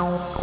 Oh.